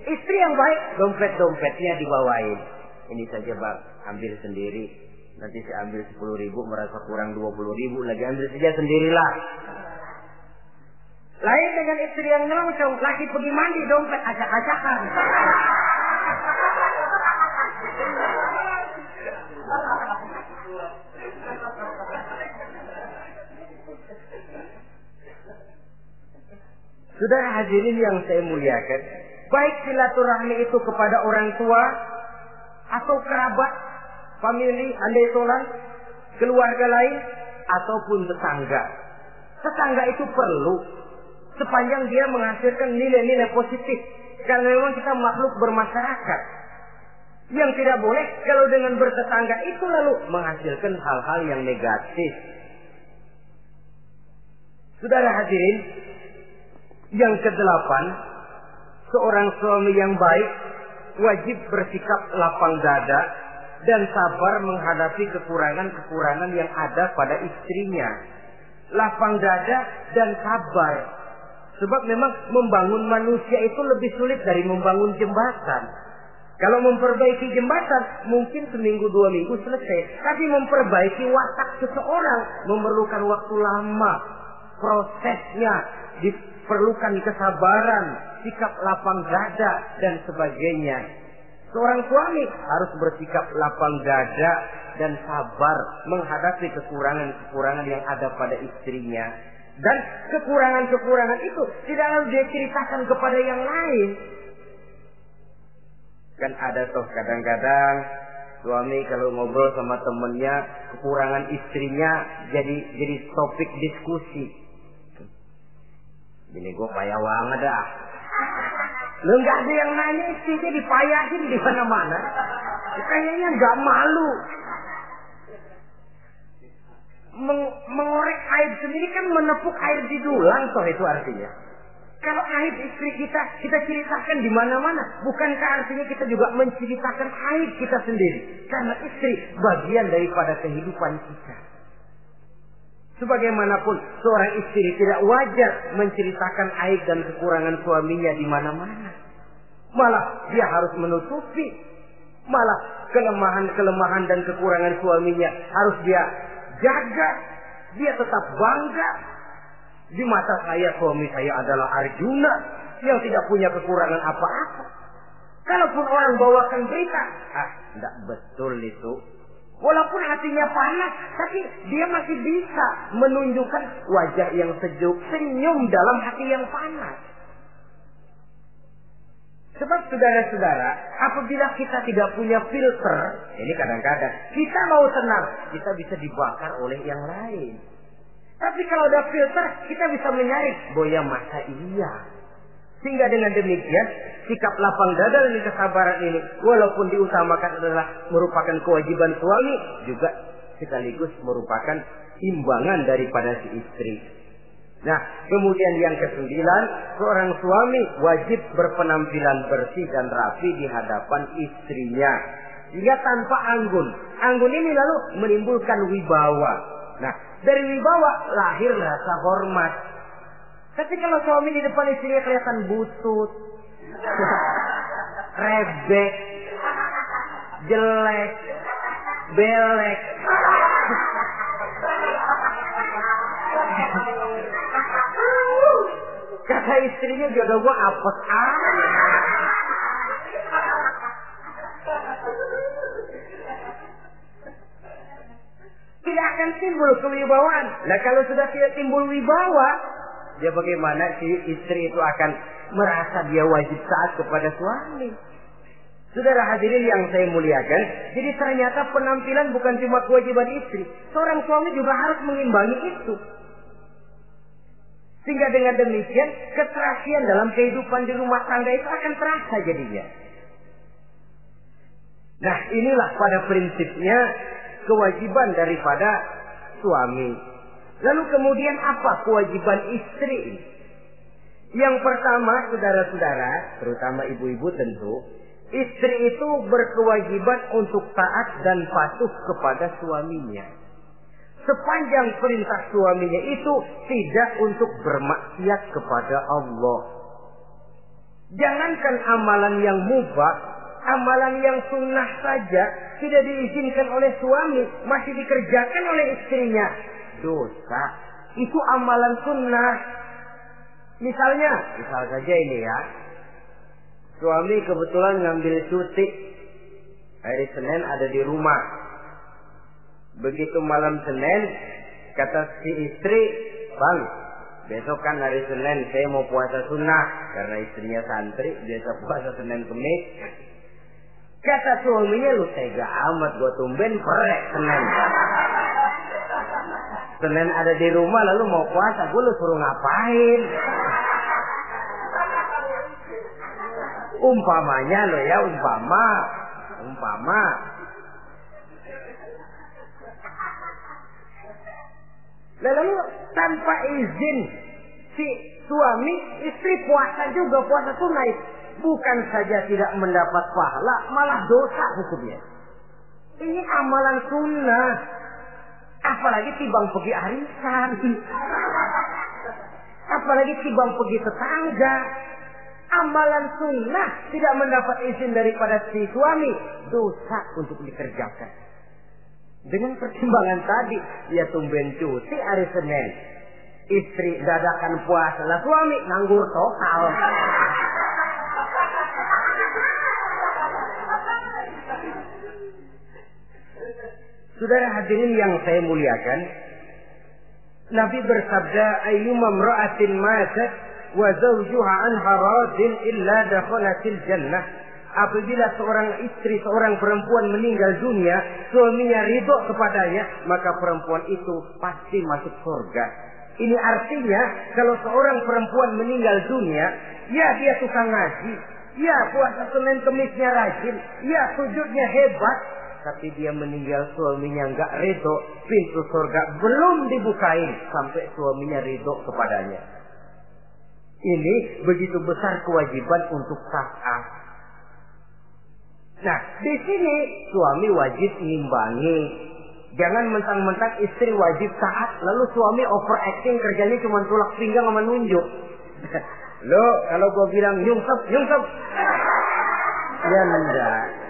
Speaker 1: Istri yang baik, dompet-dompetnya dibawain. Ini saja bang, ambil sendiri. Nanti saya ambil 10 ribu, merasa kurang 20 ribu. Lagi ambil saja sendirilah. Lain dengan istri yang ngelongcong, lagi pergi mandi dompet acak-acakan. Sudah hadirin yang saya muliakan, baik silaturahmi itu kepada orang tua atau kerabat, famili, andai tolan, keluarga lain ataupun tetangga. Tetangga itu perlu sepanjang dia menghasilkan nilai-nilai positif. Karena memang kita makhluk bermasyarakat. Yang tidak boleh kalau dengan bertetangga itu lalu menghasilkan hal-hal yang negatif. Saudara hadirin, yang kedelapan, seorang suami yang baik wajib bersikap lapang dada dan sabar menghadapi kekurangan-kekurangan yang ada pada istrinya. Lapang dada dan sabar. Sebab memang membangun manusia itu lebih sulit dari membangun jembatan. Kalau memperbaiki jembatan mungkin seminggu dua minggu selesai. Tapi memperbaiki watak seseorang memerlukan waktu lama. Prosesnya diperlukan kesabaran, sikap lapang dada dan sebagainya. Seorang suami harus bersikap lapang dada dan sabar menghadapi kekurangan-kekurangan yang ada pada istrinya. Dan kekurangan-kekurangan itu tidak lalu dia ceritakan kepada yang lain. Kan ada toh kadang-kadang Suami kalau ngobrol sama temennya, kekurangan istrinya jadi jadi topik diskusi. Ini gue payah banget dah. Lu nggak ada yang nanya istrinya dipayahin di mana-mana. Kayaknya nggak malu. Meng mengorek air sendiri kan menepuk air di dulang toh itu artinya. Kalau aib istri kita, kita ceritakan di mana-mana. Bukankah artinya kita juga menceritakan aib kita sendiri? Karena istri bagian daripada kehidupan kita. Sebagaimanapun seorang istri tidak wajar menceritakan aib dan kekurangan suaminya di mana-mana. Malah dia harus menutupi. Malah kelemahan-kelemahan dan kekurangan suaminya harus dia jaga. Dia tetap bangga di mata saya suami saya adalah Arjuna yang tidak punya kekurangan apa-apa. Kalaupun orang bawakan berita, ah, tidak betul itu. Walaupun hatinya panas, tapi dia masih bisa menunjukkan wajah yang sejuk, senyum dalam hati yang panas. Sebab saudara-saudara, apabila kita tidak punya filter, ini kadang-kadang kita mau tenang, kita bisa dibakar oleh yang lain. Tapi kalau ada filter, kita bisa menyaring. Boya masa iya. Sehingga dengan demikian, sikap lapang dada dan kesabaran ini, walaupun diutamakan adalah merupakan kewajiban suami, juga sekaligus merupakan imbangan daripada si istri. Nah, kemudian yang kesembilan, seorang suami wajib berpenampilan bersih dan rapi di hadapan istrinya. Dia tanpa anggun. Anggun ini lalu menimbulkan wibawa. Nah, dari wibawa lahir rasa hormat. Tapi kalau suami di depan istrinya kelihatan butut, rebek, jelek, belek. Kata istrinya jodoh gua apes amat. tidak akan timbul kewibawaan. Nah kalau sudah tidak timbul wibawa, ya bagaimana si istri itu akan merasa dia wajib taat kepada suami. Saudara hadirin yang saya muliakan, jadi ternyata penampilan bukan cuma kewajiban istri. Seorang suami juga harus mengimbangi itu. Sehingga dengan demikian, keterasian dalam kehidupan di rumah tangga itu akan terasa jadinya. Nah inilah pada prinsipnya kewajiban daripada suami. Lalu kemudian apa kewajiban istri? Yang pertama, saudara-saudara, terutama ibu-ibu tentu, istri itu berkewajiban untuk taat dan patuh kepada suaminya. Sepanjang perintah suaminya itu tidak untuk bermaksiat kepada Allah. Jangankan amalan yang mubah, amalan yang sunnah saja tidak diizinkan oleh suami, masih dikerjakan oleh istrinya. Dosa. Itu amalan sunnah. Misalnya, misal saja ini ya. Suami kebetulan ngambil cuti. Hari Senin ada di rumah. Begitu malam Senin, kata si istri, Bang, besok kan hari Senin saya mau puasa sunnah. Karena istrinya santri, biasa puasa Senin Kemis. Kata suaminya lu tega amat gue tumben perek Senin. Senin ada di rumah lalu mau puasa gue lu suruh ngapain? Umpamanya lo ya umpama, umpama. Lalu tanpa izin si suami istri puasa juga puasa sunai bukan saja tidak mendapat pahala, malah dosa hukumnya. Ini amalan sunnah. Apalagi tibang pergi arisan. Apalagi tibang pergi tetangga. Amalan sunnah tidak mendapat izin daripada si suami. Dosa untuk dikerjakan. Dengan pertimbangan tadi, ya tumben cuti hari Senin. Istri dadakan puasa. Lah suami nganggur total. Saudara hadirin yang saya muliakan, Nabi bersabda, "Ayyuma imra'atin matat wa zawjuha anha radin illa dakhalatil jannah." apabila seorang istri, seorang perempuan meninggal dunia, suaminya ridho kepadanya, maka perempuan itu pasti masuk surga. Ini artinya kalau seorang perempuan meninggal dunia, ya dia tukang ngaji, ya puasa Senin Kemisnya rajin, ya sujudnya hebat, tapi dia meninggal suaminya nggak ridho, pintu surga belum dibukain sampai suaminya ridho kepadanya. Ini begitu besar kewajiban untuk taat. Nah, di sini suami wajib ngimbangi. Jangan mentang-mentang istri wajib taat, lalu suami overacting kerjanya cuma tulak pinggang sama nunjuk. Lo, kalau gue bilang nyungsep, nyungsep. Ya enggak.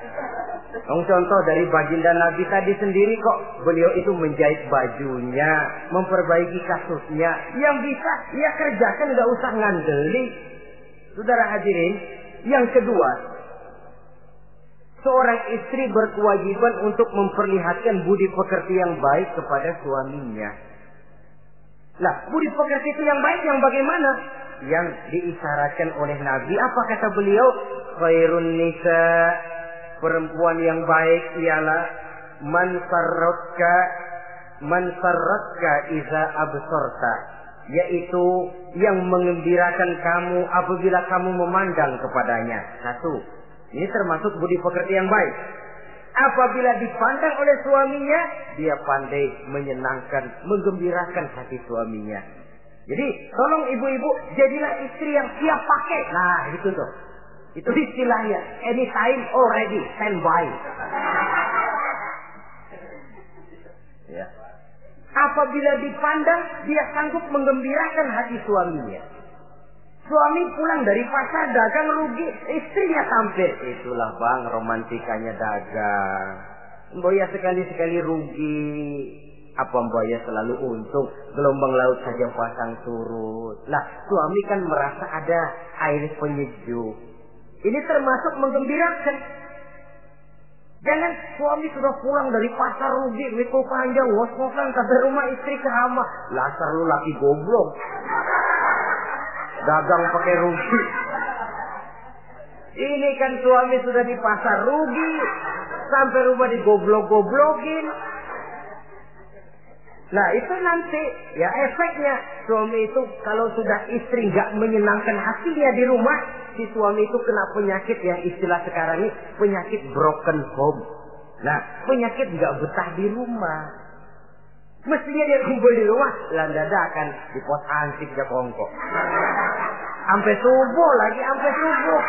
Speaker 1: Yang contoh dari baginda Nabi tadi sendiri kok beliau itu menjahit bajunya, memperbaiki kasusnya. Yang bisa ia kerjakan nggak usah ngandeli. Saudara hadirin, yang kedua, seorang istri berkewajiban untuk memperlihatkan budi pekerti yang baik kepada suaminya. Nah, budi pekerti itu yang baik yang bagaimana? Yang diisyaratkan oleh Nabi. Apa kata beliau? Khairun nisa perempuan yang baik ialah man sarratka iza absorta yaitu yang mengembirakan kamu apabila kamu memandang kepadanya. Satu. Ini termasuk budi pekerti yang baik. Apabila dipandang oleh suaminya, dia pandai menyenangkan, menggembirakan hati suaminya. Jadi, tolong ibu-ibu, jadilah istri yang siap pakai. Nah, itu tuh. Itu istilahnya. Anytime already, standby. ya. Apabila dipandang, dia sanggup menggembirakan hati suaminya. Suami pulang dari pasar dagang rugi, istrinya tampil. Itulah bang romantikanya dagang. Boya sekali-sekali rugi. Apa Boya selalu untung? Gelombang laut saja pasang surut. Lah suami kan merasa ada air penyejuk. Ini termasuk menggembirakan. Jangan suami sudah pulang dari pasar rugi, wiko panjang, was-wasan, sampai rumah istri ke hama. Lasar lu laki goblok. Dagang pakai rugi. Ini kan suami sudah di pasar rugi, sampai rumah digoblok-goblokin. Nah itu nanti ya efeknya suami itu kalau sudah istri nggak menyenangkan hatinya di rumah, si suami itu kena penyakit yang istilah sekarang ini penyakit broken home. Nah penyakit nggak betah di rumah. Mestinya dia kumpul di rumah, landada akan di pos ansik ya kongko. Sampai subuh lagi, sampai subuh.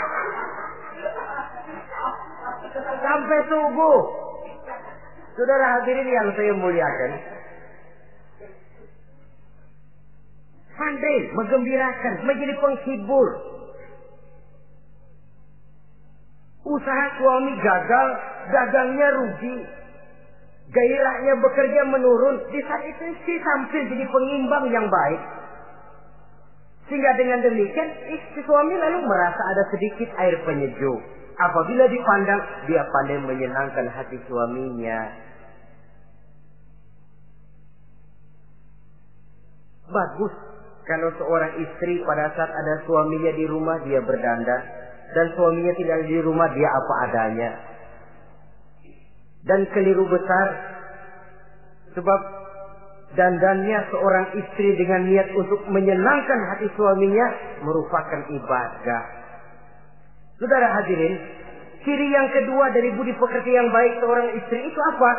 Speaker 1: Sampai subuh. Saudara hadirin yang saya muliakan, pandai menggembirakan, menjadi penghibur. Usaha suami gagal, dagangnya rugi. Gairahnya bekerja menurun. Di saat itu istri tampil jadi pengimbang yang baik. Sehingga dengan demikian istri suami lalu merasa ada sedikit air penyejuk. Apabila dipandang, dia pandai menyenangkan hati suaminya. Bagus kalau seorang istri pada saat ada suaminya di rumah dia berdandan dan suaminya tidak di rumah dia apa adanya. Dan keliru besar sebab dandannya seorang istri dengan niat untuk menyenangkan hati suaminya merupakan ibadah. Saudara hadirin, ciri yang kedua dari budi pekerti yang baik seorang istri itu apa?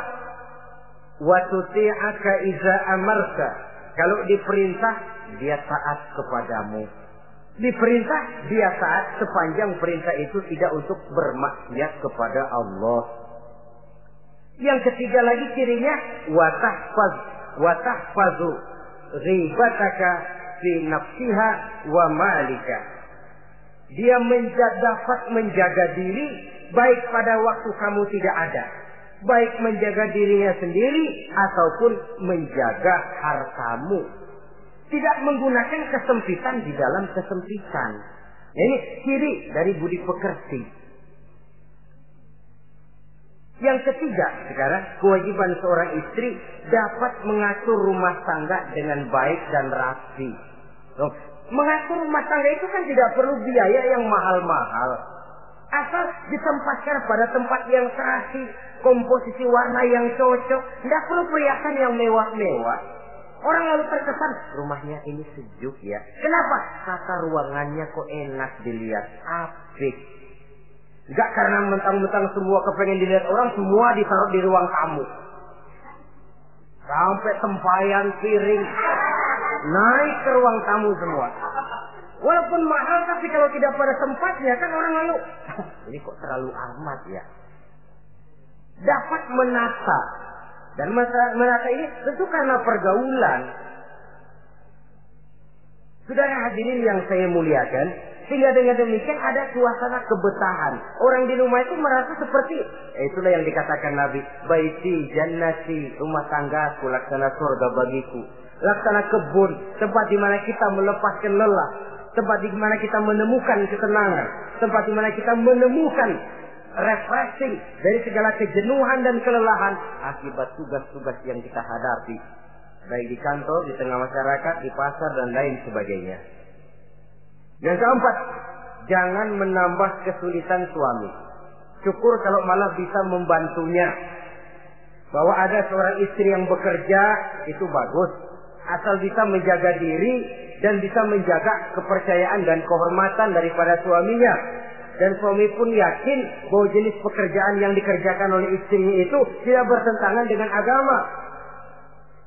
Speaker 1: Wa tuti'aka iza amarta. Kalau diperintah dia taat kepadamu. Diperintah dia taat sepanjang perintah itu tidak untuk bermaksiat kepada Allah. Yang ketiga lagi cirinya watahfaz watahfazu ghibataka fi nafsiha wa malika. Dia menjaga, dapat menjaga diri baik pada waktu kamu tidak ada. Baik menjaga dirinya sendiri ataupun menjaga hartamu tidak menggunakan kesempitan di dalam kesempitan. Ini ciri dari budi pekerti. Yang ketiga, sekarang kewajiban seorang istri dapat mengatur rumah tangga dengan baik dan rapi. mengatur rumah tangga itu kan tidak perlu biaya yang mahal-mahal. Asal ditempatkan pada tempat yang serasi, komposisi warna yang cocok. Tidak perlu perhiasan yang mewah-mewah. Orang lalu terkesan, rumahnya ini sejuk ya. Kenapa? Kata ruangannya kok enak dilihat. Apik. Enggak karena mentang-mentang semua kepengen dilihat orang, semua ditaruh di ruang tamu. Sampai tempayan piring. Naik ke ruang tamu semua. Walaupun mahal tapi kalau tidak pada tempatnya kan orang lalu ini kok terlalu amat ya. Dapat menata dan masa menata ini tentu karena pergaulan. Saudara hadirin yang saya muliakan, sehingga dengan demikian ada suasana kebetahan. Orang di rumah itu merasa seperti eh, itulah yang dikatakan Nabi, baiti jannati, rumah tangga laksana surga bagiku. Laksana kebun, tempat di mana kita melepaskan lelah, tempat di mana kita menemukan ketenangan, tempat di mana kita menemukan refreshing dari segala kejenuhan dan kelelahan akibat tugas-tugas yang kita hadapi baik di kantor, di tengah masyarakat, di pasar dan lain sebagainya. Yang keempat, jangan menambah kesulitan suami. Syukur kalau malah bisa membantunya. Bahwa ada seorang istri yang bekerja itu bagus. Asal bisa menjaga diri dan bisa menjaga kepercayaan dan kehormatan daripada suaminya. Dan suami pun yakin bahwa jenis pekerjaan yang dikerjakan oleh istrinya itu tidak bertentangan dengan agama.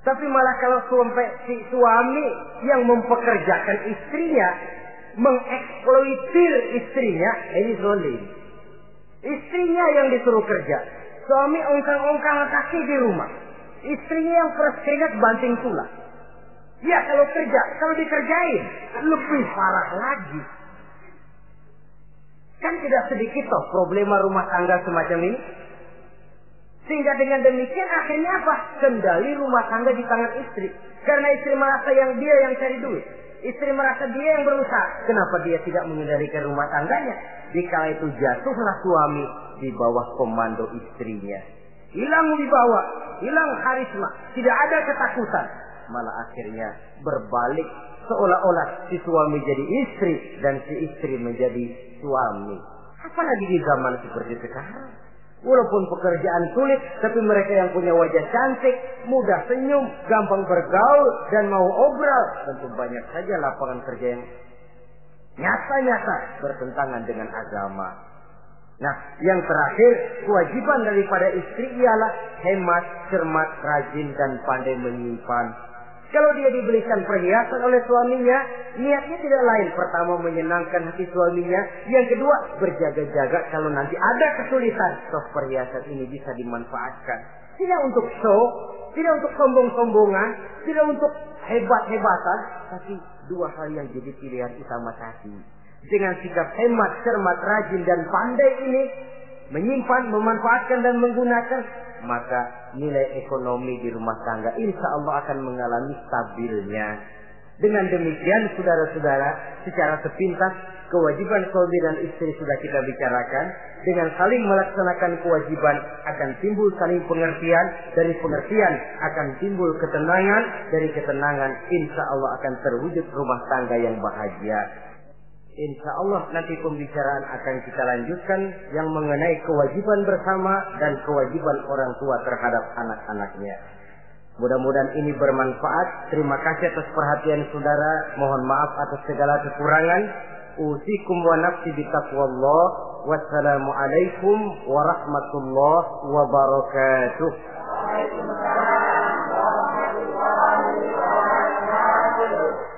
Speaker 1: Tapi malah kalau sampai si suami yang mempekerjakan istrinya mengeksploitir istrinya, ini zolim. Istrinya yang disuruh kerja. Suami ongkang-ongkang kaki di rumah. Istrinya yang keringat banting tulang. Ya kalau kerja, kalau dikerjain lebih parah lagi. Kan tidak sedikit toh problema rumah tangga semacam ini. Sehingga dengan demikian akhirnya apa? Kendali rumah tangga di tangan istri. Karena istri merasa yang dia yang cari duit. Istri merasa dia yang berusaha. Kenapa dia tidak mengendalikan rumah tangganya? Dikala itu jatuhlah suami di bawah komando istrinya. Hilang wibawa, hilang karisma, tidak ada ketakutan. Malah akhirnya berbalik seolah-olah si suami jadi istri dan si istri menjadi suami. Apalagi di zaman seperti sekarang. Walaupun pekerjaan sulit, tapi mereka yang punya wajah cantik, mudah senyum, gampang bergaul, dan mau obral. Tentu banyak saja lapangan kerja yang nyata-nyata bertentangan dengan agama. Nah, yang terakhir, kewajiban daripada istri ialah hemat, cermat, rajin, dan pandai menyimpan kalau dia dibelikan perhiasan oleh suaminya, niatnya tidak lain. Pertama menyenangkan hati suaminya. Yang kedua berjaga-jaga kalau nanti ada kesulitan. Toh perhiasan ini bisa dimanfaatkan. Tidak untuk show, tidak untuk sombong-sombongan, tidak untuk hebat-hebatan. Tapi dua hal yang jadi pilihan utama tadi. Dengan sikap hemat, cermat, rajin, dan pandai ini. Menyimpan, memanfaatkan, dan menggunakan maka nilai ekonomi di rumah tangga insya Allah akan mengalami stabilnya. Dengan demikian, saudara-saudara, secara sepintas, kewajiban suami dan istri sudah kita bicarakan. Dengan saling melaksanakan kewajiban akan timbul saling pengertian. Dari pengertian akan timbul ketenangan. Dari ketenangan, insya Allah akan terwujud rumah tangga yang bahagia. Insya Allah nanti pembicaraan akan kita lanjutkan yang mengenai kewajiban bersama dan kewajiban orang tua terhadap anak-anaknya. Mudah-mudahan ini bermanfaat. Terima kasih atas perhatian saudara. Mohon maaf atas segala kekurangan. Usikum wa nafsi bitaqwallah. Wassalamualaikum warahmatullahi wabarakatuh. Warahmatullahi wabarakatuh.